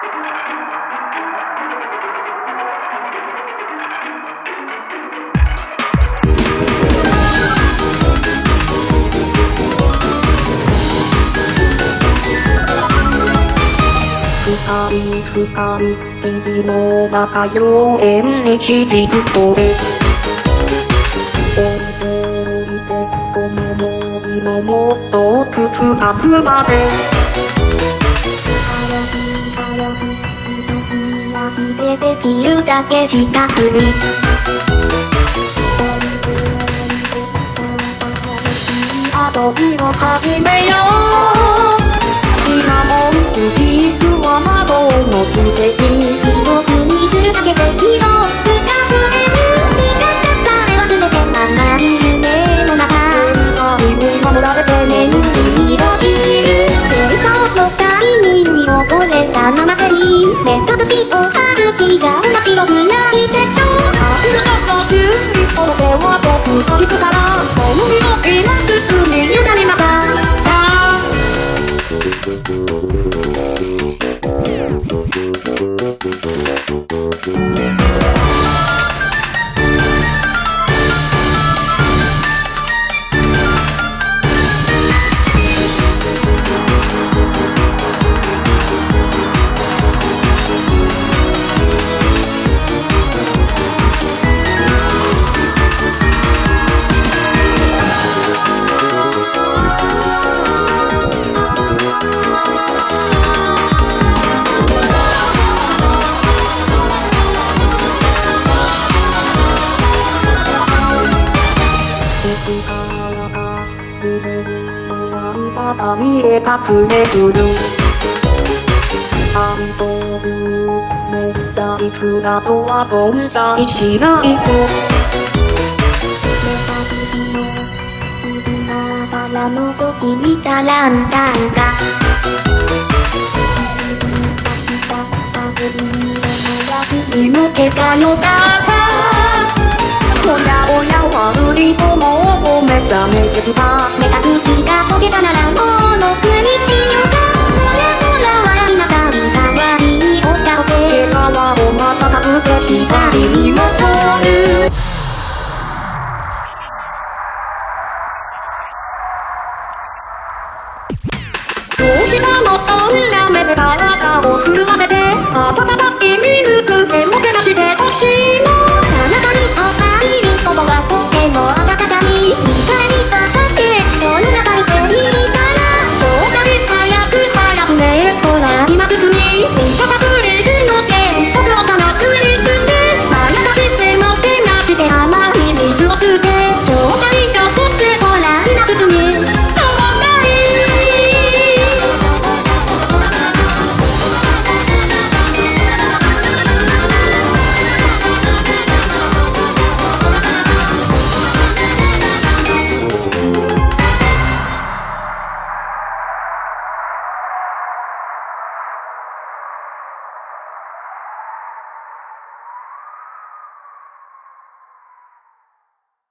深い深い日々の中妖艶に響く声。置いておいてこの森のもっと奥深くまで。早く早く急ぎ足でできるだけ近くに遊びを始めよう今もスピークは窓の素敵広目隠しを外しじゃ面白くないでしょう明日の週にその手は僕と聞くからその身を今すぐに委ねなさいさあか夢にもやんばた見え隠れする。愛という免罪符などは存在しないと目隠しの隙間から覗き見たランタンが一時出した影に休みのけがよだったおやおや悪いとも目覚め術と目隠しが解けたならもうの国しようかほらほら笑いなさいかわいいお顔で手側をまたかくて下にも通るどうしたのそんな目で体を震わせて温かい見ルくでもけなしてほしい You.